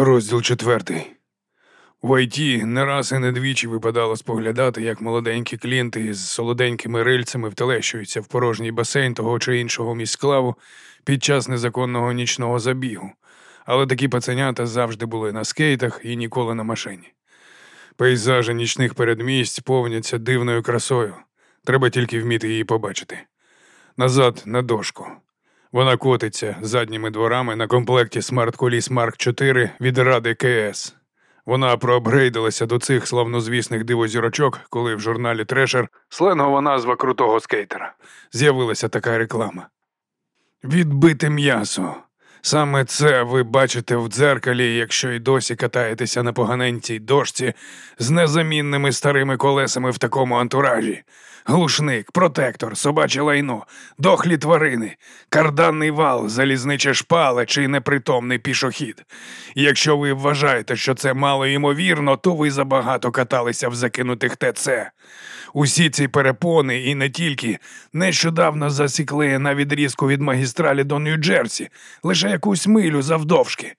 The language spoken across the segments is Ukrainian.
Розділ четвертий. В ІТ не раз і не двічі випадало споглядати, як молоденькі клінти із солоденькими рильцями втелещуються в порожній басейн того чи іншого міськлаву під час незаконного нічного забігу, але такі пацанята завжди були на скейтах і ніколи на машині. Пейзажі нічних передмість повняться дивною красою. Треба тільки вміти її побачити. Назад на дошку. Вона котиться задніми дворами на комплекті Collis Mark 4 від Ради КС. Вона проапгрейдилася до цих славнозвісних дивозірочок, коли в журналі Трешер сленгова назва крутого скейтера. З'явилася така реклама. Відбите м'ясо. Саме це ви бачите в дзеркалі, якщо й досі катаєтеся на поганенькій дошці з незамінними старими колесами в такому антуражі. Глушник, протектор, собаче лайно, дохлі тварини, карданний вал, залізниче шпале чи непритомний пішохід. Якщо ви вважаєте, що це мало ймовірно, то ви забагато каталися в закинутих ТЦ. Усі ці перепони і не тільки нещодавно засікли на відрізку від магістралі до Нью-Джерсі, лише якусь милю завдовжки.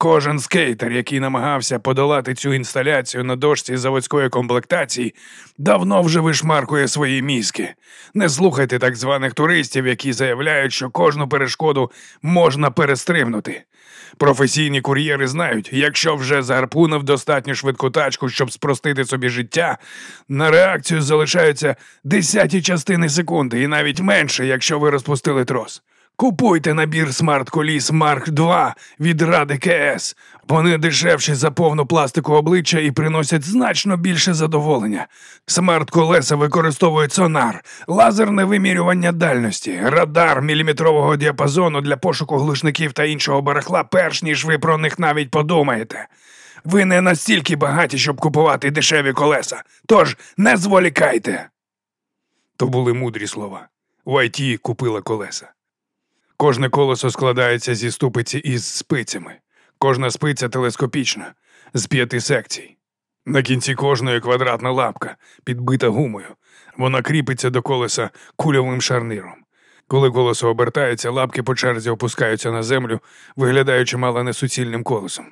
Кожен скейтер, який намагався подолати цю інсталяцію на дошці заводської комплектації, давно вже вишмаркує свої мізки. Не слухайте так званих туристів, які заявляють, що кожну перешкоду можна перестримнути. Професійні кур'єри знають, якщо вже загарпунив достатньо швидку тачку, щоб спростити собі життя, на реакцію залишаються десяті частини секунди і навіть менше, якщо ви розпустили трос. Купуйте набір Collis Mark 2 від Ради КС. Вони дешевші за повну пластику обличчя і приносять значно більше задоволення. Смарт колеса використовують сонар, лазерне вимірювання дальності, радар міліметрового діапазону для пошуку глушників та іншого барахла, перш ніж ви про них навіть подумаєте. Ви не настільки багаті, щоб купувати дешеві колеса. Тож не зволікайте. То були мудрі слова. Уайті купила колеса. Кожне колесо складається зі ступиці із спицями. Кожна спиця телескопічна, з п'яти секцій. На кінці кожної квадратна лапка, підбита гумою. Вона кріпиться до колеса кульовим шарниром. Коли колесо обертається, лапки по черзі опускаються на землю, виглядаючи мало несуцільним колесом.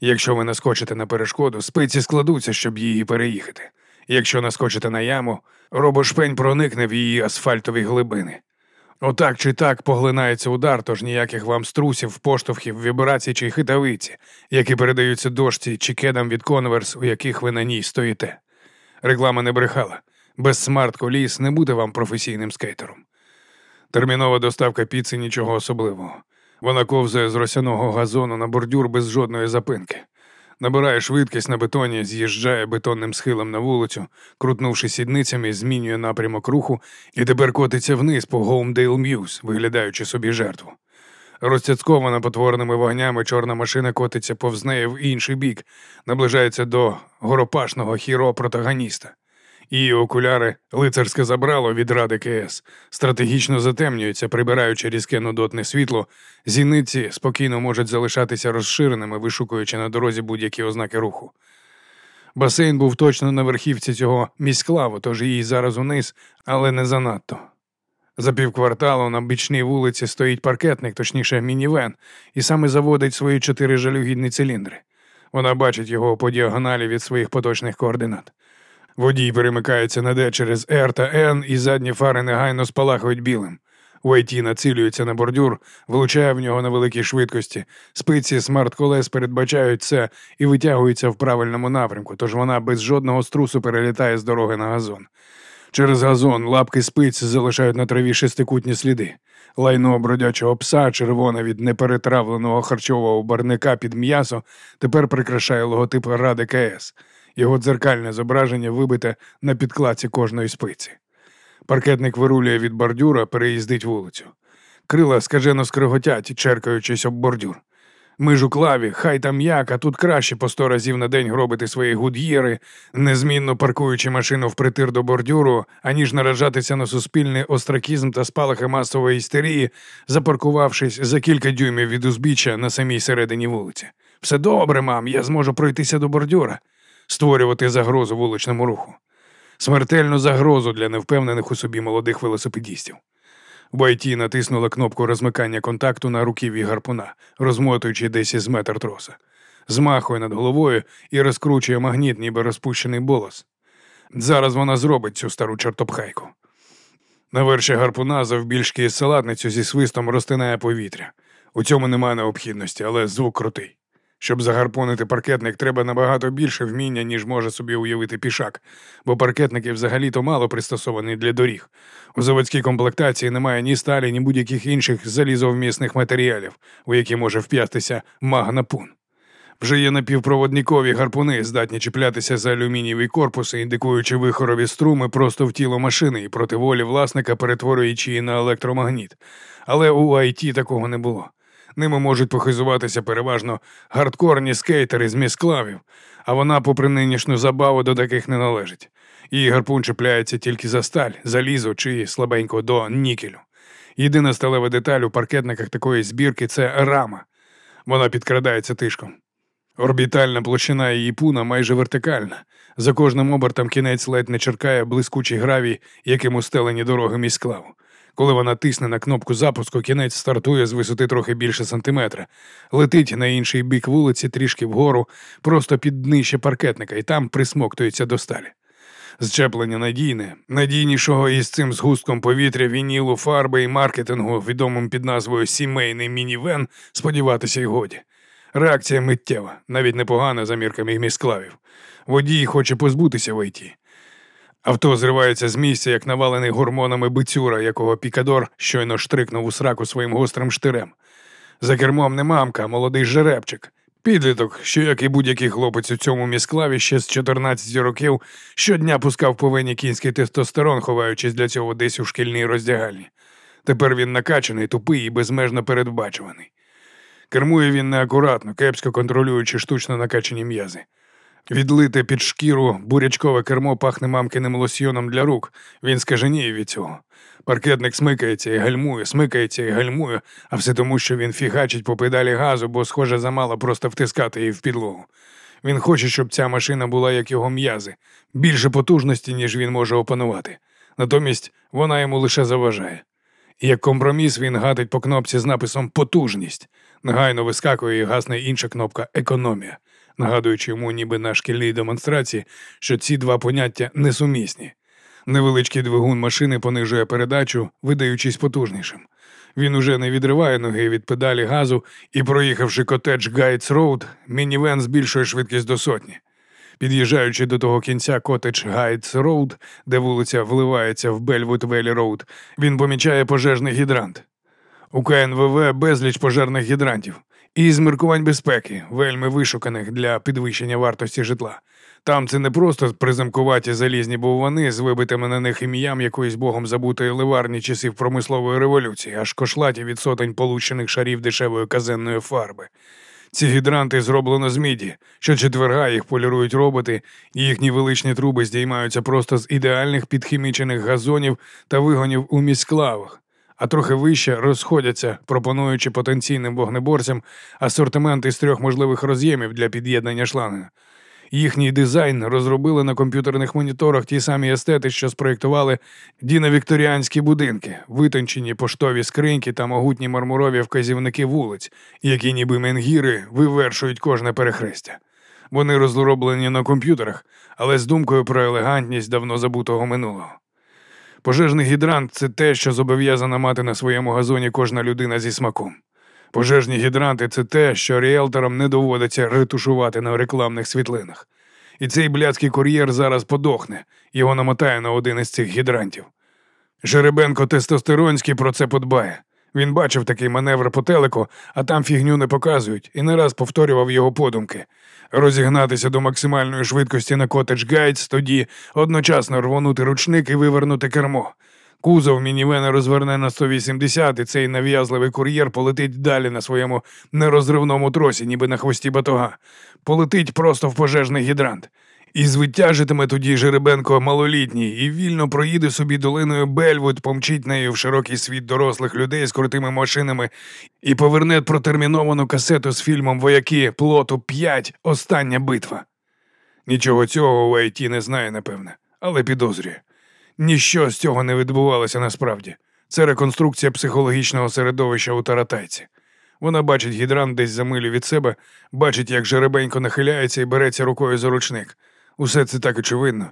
Якщо ви наскочите на перешкоду, спиці складуться, щоб її переїхати. Якщо наскочите на яму, робошпень проникне в її асфальтові глибини. Отак чи так поглинається удар, тож ніяких вам струсів, поштовхів, вібрацій чи хитавиці, які передаються дошці чи кедам від Converse, у яких ви на ній стоїте. Реклама не брехала. Без смарт коліс не буде вам професійним скейтером. Термінова доставка піци нічого особливого. Вона ковзає з росяного газону на бордюр без жодної запинки. Набирає швидкість на бетоні, з'їжджає бетонним схилом на вулицю, крутнувши сідницями, змінює напрямок руху і тепер котиться вниз по Гоумдейл М'юз, виглядаючи собі жертву. Розцяцькована потворними вогнями, чорна машина котиться повз неї в інший бік, наближається до горопашного хіро протагоніста. Її окуляри, лицарське забрало від ради КС, стратегічно затемнюються, прибираючи різке нудотне світло, зіниці спокійно можуть залишатися розширеними, вишукуючи на дорозі будь-які ознаки руху. Басейн був точно на верхівці цього міськлаву, тож її зараз униз, але не занадто. За півкварталу на бічній вулиці стоїть паркетник, точніше мінівен, і саме заводить свої чотири жалюгідні циліндри. Вона бачить його по діагоналі від своїх поточних координат. Водій перемикається на Д через Р та Н, і задні фари негайно спалахують білим. Уайті націлюється на бордюр, влучає в нього на великій швидкості. Спиці смарт-колес передбачають це і витягуються в правильному напрямку, тож вона без жодного струсу перелітає з дороги на газон. Через газон лапки спиць залишають на траві шестикутні сліди. Лайно бродячого пса, червоне від неперетравленого харчового барвника під м'ясо, тепер прикрашає логотип Ради КС. Його дзеркальне зображення вибите на підкладці кожної спиці. Паркетник вирулює від бордюра, переїздить вулицю. Крила скажено скриготять, черкаючись об бордюр. Ми ж у клаві, хай там як, а тут краще по сто разів на день гробити свої гуд'єри, незмінно паркуючи машину впритир до бордюру, аніж наражатися на суспільний остракізм та спалахи масової істерії, запаркувавшись за кілька дюймів від узбіччя на самій середині вулиці. Все добре, мам, я зможу пройтися до бордюра, створювати загрозу вуличному руху. Смертельну загрозу для невпевнених у собі молодих велосипедістів. Байті натиснула кнопку розмикання контакту на руків'ї гарпуна, розмотуючи десь із метр троса. змахує над головою і розкручує магніт, ніби розпущений болос. Зараз вона зробить цю стару чортопхайку. На верші гарпуна завбільшки салатницю зі свистом розтинає повітря. У цьому немає необхідності, але звук крутий. Щоб загарпонити паркетник, треба набагато більше вміння, ніж може собі уявити пішак, бо паркетники взагалі-то мало пристосовані для доріг. У заводській комплектації немає ні сталі, ні будь-яких інших залізовмісних матеріалів, у які може вп'ятися магнапун. Вже є напівпроводникові гарпуни, здатні чіплятися за алюмінієві корпуси, індикуючи вихорові струми просто в тіло машини і проти волі власника перетворюючи її на електромагніт. Але у IT такого не було. Ними можуть похизуватися переважно гардкорні скейтери з місклавів, а вона, попри нинішню забаву, до таких не належить. Її гарпун чіпляється тільки за сталь, залізо чи слабенько до нікелю. Єдина сталева деталь у паркетниках такої збірки це рама. Вона підкрадається тишком. Орбітальна площина її пуна майже вертикальна. За кожним обертом кінець ледь не черкає блискучий гравій, яким устелені дороги міськлаву. Коли вона тисне на кнопку запуску, кінець стартує з висоти трохи більше сантиметра, летить на інший бік вулиці трішки вгору, просто під днище паркетника, і там присмоктується до сталі. Зчеплення надійне, надійнішого із цим згустком повітря, вінілу, фарби і маркетингу, відомим під назвою Сімейний мінівен, сподіватися й годі. Реакція миттєва, навіть непогана за мірками місклавів. Водій хоче позбутися в ІТ. Авто зривається з місця, як навалений гормонами бицюра, якого Пікадор щойно штрикнув у сраку своїм гострим штирем. За кермом не мамка, а молодий жеребчик. Підліток, що, як і будь-який хлопець у цьому місклаві ще з 14 років, щодня пускав по вені кінський тестостерон, ховаючись для цього десь у шкільній роздягальні. Тепер він накачаний, тупий і безмежно передбачуваний. Кермує він неакуратно, кепсько контролюючи штучно накачані м'язи. Відлите під шкіру бурячкове кермо пахне мамкиним лосьйоном для рук. Він скаженіє від цього. Паркетник смикається і гальмує, смикається і гальмує, а все тому, що він фігачить по педалі газу, бо, схоже, замало просто втискати її в підлогу. Він хоче, щоб ця машина була як його м'язи, більше потужності, ніж він може опанувати. Натомість вона йому лише заважає. Як компроміс він гатить по кнопці з написом Потужність. Негайно вискакує і гасне інша кнопка Економія нагадуючи йому, ніби на шкільній демонстрації, що ці два поняття несумісні. Невеличкий двигун машини понижує передачу, видаючись потужнішим. Він уже не відриває ноги від педалі газу і, проїхавши котедж Гайтс Роуд, мінівен збільшує швидкість до сотні. Під'їжджаючи до того кінця котедж Гайтс Роуд, де вулиця вливається в Бельвуд Велі Роуд, він помічає пожежний гідрант. У КНВВ безліч пожежних гідрантів і з міркувань безпеки, вельми вишуканих для підвищення вартості житла. Там це не просто приземкуваті залізні боввани з вибитими на них ім'ям якоїсь богом забутої ливарні часів промислової революції, аж кошлаті від сотень получених шарів дешевої казенної фарби. Ці гідранти зроблено з міді. Щочетверга їх полірують роботи, і їхні величні труби здіймаються просто з ідеальних підхімічених газонів та вигонів у міськлавах а трохи вище розходяться, пропонуючи потенційним вогнеборцям асортимент із трьох можливих роз'ємів для під'єднання шланга. Їхній дизайн розробили на комп'ютерних моніторах ті самі естети, що спроєктували діновікторіанські будинки, витончені поштові скриньки та могутні мармурові вказівники вулиць, які ніби менгіри вивершують кожне перехрестя. Вони розроблені на комп'ютерах, але з думкою про елегантність давно забутого минулого. Пожежний гідрант це те, що зобов'язана мати на своєму газоні кожна людина зі смаком. Пожежні гідранти це те, що ріелторам не доводиться ретушувати на рекламних світлинах. І цей блядський кур'єр зараз подохне, його намотає на один із цих гідрантів. Жеребенко тестостеронський про це подбає. Він бачив такий маневр по телеку, а там фігню не показують, і не раз повторював його подумки. Розігнатися до максимальної швидкості на котедж Гайдс, тоді одночасно рвонути ручник і вивернути кермо. Кузов мінівена розверне на 180, і цей нав'язливий кур'єр полетить далі на своєму нерозривному тросі, ніби на хвості батога. Полетить просто в пожежний гідрант. І звитяжитиме тоді Жеребенко малолітній і вільно проїде собі долиною Бельвуд, помчить нею в широкий світ дорослих людей з крутими машинами і поверне протерміновану касету з фільмом Вояки плоту 5. Остання битва. Нічого цього у АйТі не знає, напевне, але підозрює. Ніщо з цього не відбувалося насправді. Це реконструкція психологічного середовища у Таратайці. Вона бачить гідрант десь за милю від себе, бачить, як жеребенько нахиляється і береться рукою за ручник. Усе це так очевидно.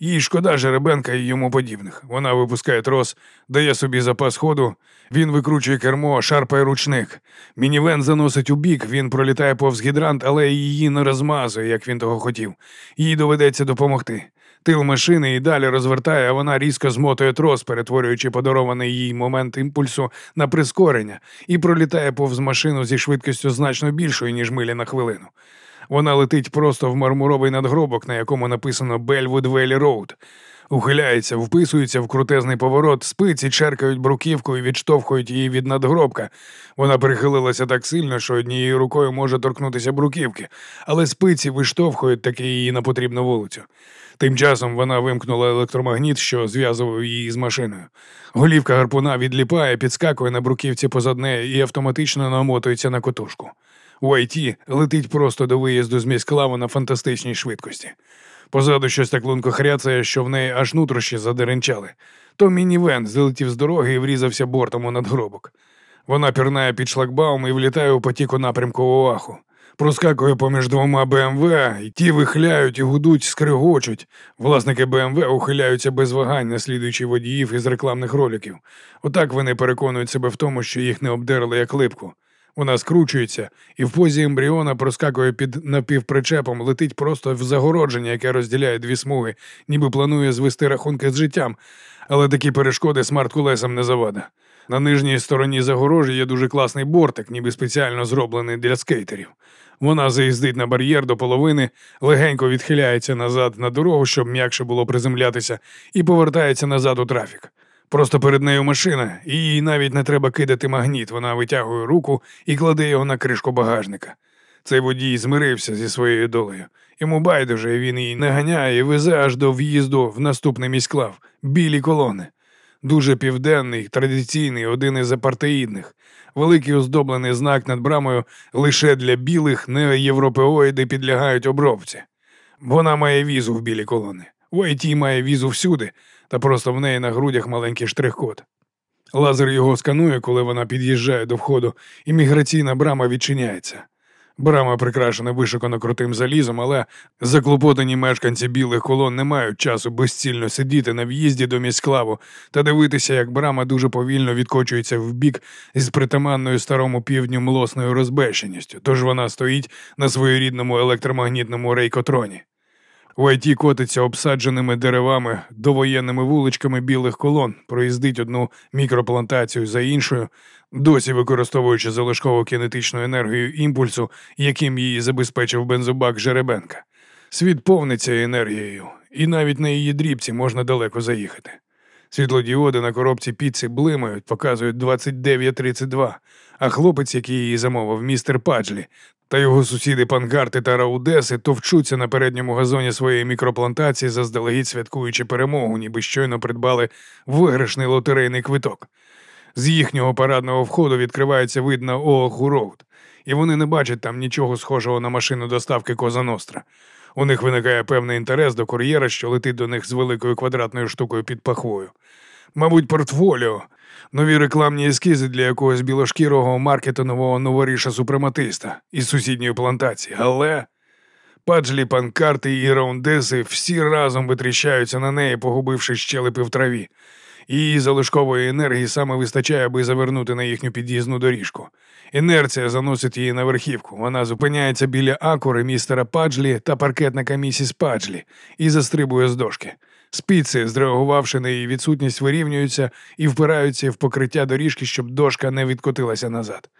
Їй шкода жеребенка і йому подібних. Вона випускає трос, дає собі запас ходу, він викручує кермо, шарпає ручник. Мінівен заносить у бік, він пролітає повз гідрант, але її не розмазує, як він того хотів. Їй доведеться допомогти. Тил машини і далі розвертає, а вона різко змотує трос, перетворюючи подарований їй момент імпульсу на прискорення, і пролітає повз машину зі швидкістю значно більшою, ніж милі на хвилину. Вона летить просто в мармуровий надгробок, на якому написано Бельвуд Велі Роуд. Ухиляється, вписується в крутезний поворот, спиці черкають бруківку і відштовхують її від надгробка. Вона перехилилася так сильно, що однією рукою може торкнутися бруківки, але спиці виштовхують таки її на потрібну вулицю. Тим часом вона вимкнула електромагніт, що зв'язував її з машиною. Голівка гарпуна відліпає, підскакує на бруківці позад неї і автоматично намотується на котушку. Уайті летить просто до виїзду з міськлаву на фантастичній швидкості. Позаду щось так лунко хряцає, що в неї аж нутрощі задеренчали. То мінівен злетів з дороги і врізався бортом у надгробок. Вона пірнає під шлагбаум і влітає у потік у напрямку Оаху. Проскакує поміж двома БМВ, і ті вихляють і гудуть, скригочуть. Власники БМВ ухиляються без вагань, наслідуючи водіїв із рекламних роликів. Отак вони переконують себе в тому, що їх не обдерли як липку. Вона скручується і в позі ембріона проскакує під напівпричепом, летить просто в загородження, яке розділяє дві смуги, ніби планує звести рахунки з життям, але такі перешкоди смарт-кулесам не завада. На нижній стороні загорожі є дуже класний бортик, ніби спеціально зроблений для скейтерів. Вона заїздить на бар'єр до половини, легенько відхиляється назад на дорогу, щоб м'якше було приземлятися, і повертається назад у трафік. Просто перед нею машина, і їй навіть не треба кидати магніт. Вона витягує руку і кладе його на кришку багажника. Цей водій змирився зі своєю долею. Йому байдуже він її не ганяє і везе аж до в'їзду в наступний міськлав білі колони. Дуже південний, традиційний, один із апартеїдних. Великий оздоблений знак над брамою лише для білих не європеоїди підлягають обробці. Вона має візу в білі колони. Уайті має візу всюди, та просто в неї на грудях маленький штрих-код. Лазер його сканує, коли вона під'їжджає до входу, і міграційна брама відчиняється. Брама прикрашена вишикано крутим залізом, але заклопотані мешканці білих колон не мають часу безцільно сидіти на в'їзді до міськлаву та дивитися, як брама дуже повільно відкочується в бік із притаманною старому півдню млосною розбещеністю, тож вона стоїть на своєрідному електромагнітному рейкотроні. У Айті котиться обсадженими деревами, довоєнними вуличками білих колон, проїздить одну мікроплантацію за іншою, досі використовуючи залишкову кінетичну енергію імпульсу, яким її забезпечив бензобак Жеребенка. Світ повниться енергією, і навіть на її дрібці можна далеко заїхати. Світлодіоди на коробці піци блимають, показують 29.32, а хлопець, який її замовив, містер Паджлі, та його сусіди Пангарти та Раудеси товчуться на передньому газоні своєї мікроплантації, заздалегідь святкуючи перемогу, ніби щойно придбали виграшний лотерейний квиток. З їхнього парадного входу відкривається вид на Ооху Роуд, і вони не бачать там нічого схожого на машину доставки Коза Ностра. У них виникає певний інтерес до кур'єра, що летить до них з великою квадратною штукою під пахвою. Мабуть, портфоліо, нові рекламні ескізи для якогось білошкірого маркетингового новоріша супрематиста із сусідньої плантації, але. Паджлі, панкарти і раундеси всі разом витріщаються на неї, погубивши щелепи в траві. Її залишкової енергії саме вистачає, аби завернути на їхню під'їзну доріжку. Інерція заносить її на верхівку. Вона зупиняється біля акури містера Паджлі та паркетника місіс Паджлі і застрибує з дошки. Спіци, зреагувавши на її відсутність, вирівнюються і впираються в покриття доріжки, щоб дошка не відкотилася назад.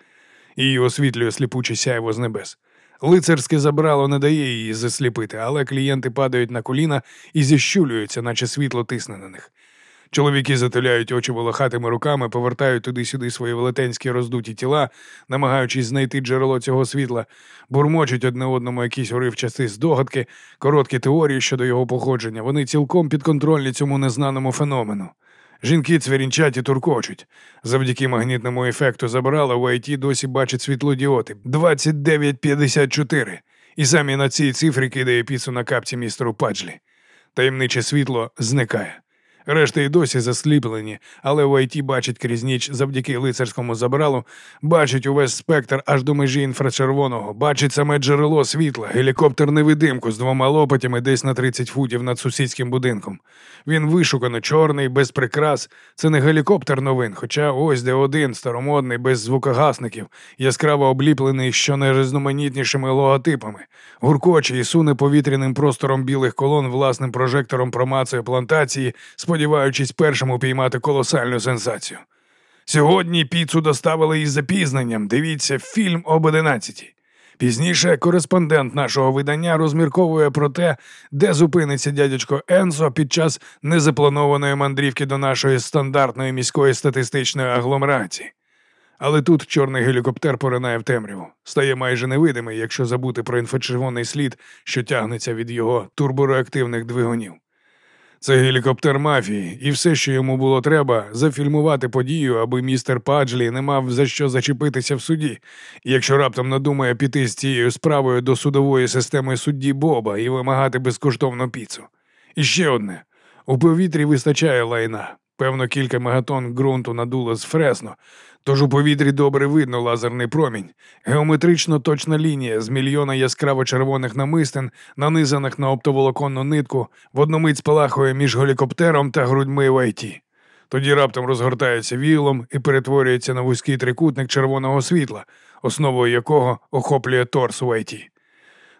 Її освітлює сліпуче сяйво з небес. Лицарське забрало не дає її засліпити, але клієнти падають на коліна і зіщулюються, наче світло тисне на них. Чоловіки затуляють очі волохатими руками, повертають туди-сюди свої велетенські роздуті тіла, намагаючись знайти джерело цього світла, бурмочуть одне одному якісь уривчасті здогадки, короткі теорії щодо його походження. Вони цілком підконтрольні цьому незнаному феномену. Жінки цвірінчать і туркочуть. Завдяки магнітному ефекту забрала у ІТ досі бачить світлодіоти 2954. І самі на цій цифрі кидає піцу на капці містеру Паджлі. Таємниче світло зникає. Решта й досі засліплені, але в ІТ бачить крізь ніч завдяки лицарському забралу, бачить увесь спектр аж до межі інфрачервоного, бачить саме джерело світла, гелікоптер невидимку з двома лопатями десь на 30 футів над сусідським будинком. Він вишукано чорний, без прикрас. Це не гелікоптер новин, хоча ось де один, старомодний, без звукогасників, яскраво обліплений щонайрізноманітнішими логотипами, гуркоче і суне повітряним простором білих колон власним прожектором промацує плантації, сподіваючись першим упіймати колосальну сенсацію. Сьогодні піцу доставили із запізненням. Дивіться фільм об 11. Пізніше кореспондент нашого видання розмірковує про те, де зупиниться дядечко Енсо під час незапланованої мандрівки до нашої стандартної міської статистичної агломерації. Але тут чорний гелікоптер поринає в темряву, стає майже невидимий, якщо забути про інфрачервоний слід, що тягнеться від його турбореактивних двигунів. Це гелікоптер мафії, і все, що йому було треба, зафільмувати подію, аби містер Паджлі не мав за що зачепитися в суді, якщо раптом надумає піти з цією справою до судової системи судді Боба і вимагати безкоштовну піцу. І ще одне: у повітрі вистачає лайна. Певно, кілька мегатон ґрунту надуло з фресно, тож у повітрі добре видно лазерний промінь, геометрично точна лінія з мільйона яскраво червоних намистин, нанизаних на оптоволоконну нитку, водномить спалахує між гелікоптером та грудьми Вайті. Тоді раптом розгортається віялом і перетворюється на вузький трикутник червоного світла, основою якого охоплює торс Вайті.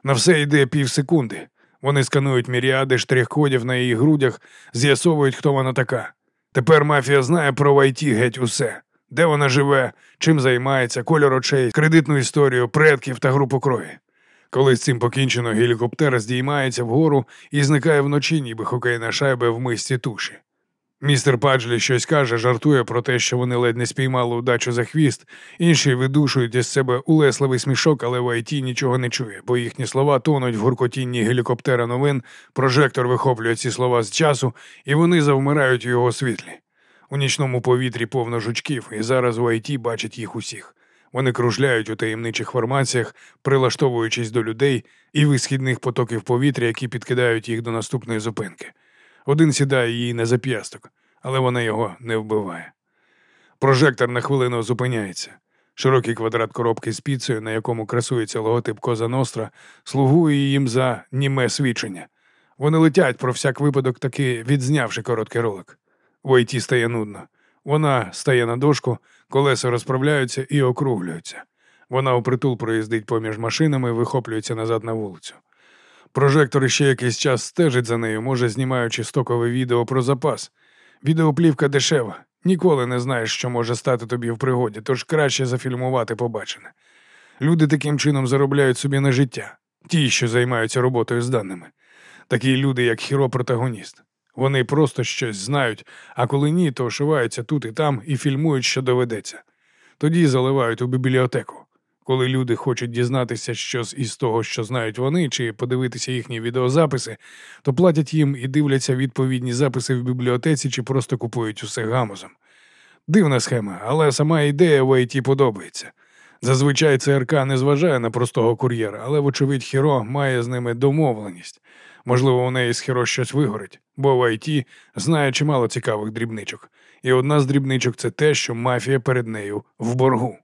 На все йде півсекунди. Вони сканують міріади штрих-кодів на її грудях, з'ясовують, хто вона така. Тепер мафія знає про Вайті геть усе, де вона живе, чим займається, кольор очей, кредитну історію, предків та групу крові. Коли з цим покінчено, гелікоптер здіймається вгору і зникає в ночі, ніби хокейна шайба в мисці туші. Містер Паджлі щось каже, жартує про те, що вони ледь не спіймали удачу за хвіст, інші видушують із себе улесливий смішок, але Вайті нічого не чує, бо їхні слова тонуть в гуркотінні гелікоптера новин, прожектор вихоплює ці слова з часу, і вони завмирають у його світлі. У нічному повітрі повно жучків, і зараз у ІТ бачать їх усіх. Вони кружляють у таємничих формаціях, прилаштовуючись до людей і висхідних потоків повітря, які підкидають їх до наступної зупинки. Один сідає їй на зап'ясток, але вона його не вбиває. Прожектор на хвилину зупиняється. Широкий квадрат коробки з піцею, на якому красується логотип Коза Ностра, слугує їм за німе свідчення. Вони летять про всяк випадок, таки відзнявши короткий ролик. Войті стає нудно. Вона стає на дошку, колеса розправляються і округлюються. Вона упритул проїздить поміж машинами, вихоплюється назад на вулицю. Прожектор ще якийсь час стежить за нею, може, знімаючи стокове відео про запас. Відеоплівка дешева. Ніколи не знаєш, що може стати тобі в пригоді, тож краще зафільмувати побачене. Люди таким чином заробляють собі на життя, ті, що займаються роботою з даними. Такі люди, як хіро-протагоніст. Вони просто щось знають, а коли ні, то ошиваються тут і там і фільмують, що доведеться. Тоді заливають у бібліотеку. Коли люди хочуть дізнатися щось із того, що знають вони, чи подивитися їхні відеозаписи, то платять їм і дивляться відповідні записи в бібліотеці чи просто купують усе гамузом. Дивна схема, але сама ідея в ІТ подобається. Зазвичай ЦРК не зважає на простого кур'єра, але, вочевидь, Хіро має з ними домовленість. Можливо, у неї з Хіро щось вигорить, бо в ІТ знає чимало цікавих дрібничок. І одна з дрібничок це те, що мафія перед нею в боргу.